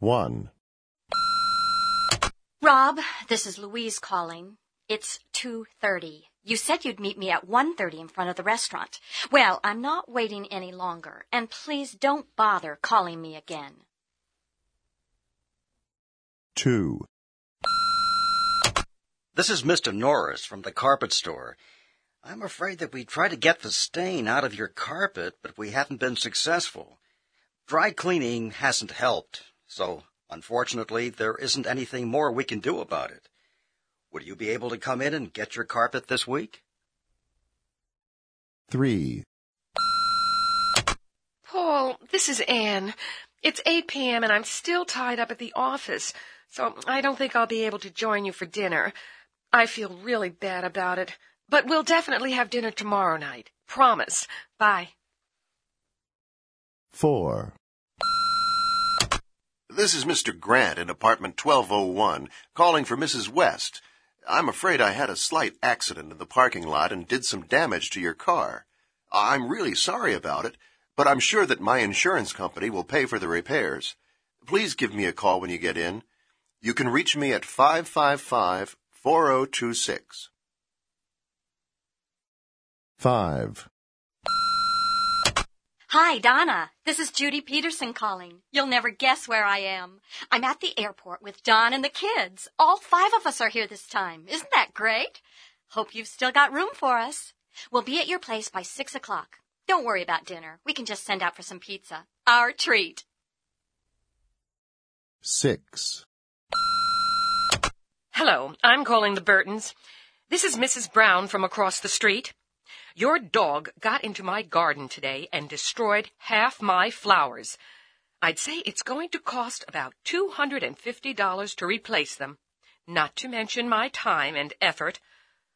1. Rob, this is Louise calling. It's 2.30. You said you'd meet me at 1.30 in front of the restaurant. Well, I'm not waiting any longer, and please don't bother calling me again. 2. This is Mr. Norris from the carpet store. I'm afraid that we tried to get the stain out of your carpet, but we haven't been successful. Dry cleaning hasn't helped, so unfortunately there isn't anything more we can do about it. Would you be able to come in and get your carpet this week? 3. Paul, this is Anne. It's 8 p.m. and I'm still tied up at the office, so I don't think I'll be able to join you for dinner. I feel really bad about it, but we'll definitely have dinner tomorrow night. Promise. Bye. 4. This is Mr. Grant in apartment 1201, calling for Mrs. West. I'm afraid I had a slight accident in the parking lot and did some damage to your car. I'm really sorry about it, but I'm sure that my insurance company will pay for the repairs. Please give me a call when you get in. You can reach me at 555 4026. 5. Hi, Donna. This is Judy Peterson calling. You'll never guess where I am. I'm at the airport with Don and the kids. All five of us are here this time. Isn't that great? Hope you've still got room for us. We'll be at your place by six o'clock. Don't worry about dinner. We can just send out for some pizza. Our treat. 6. Hello, I'm calling the Burtons. This is Mrs. Brown from across the street. Your dog got into my garden today and destroyed half my flowers. I'd say it's going to cost about $250 to replace them, not to mention my time and effort.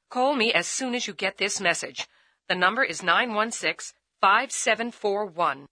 Call me as soon as you get this message. The number is 916 5741.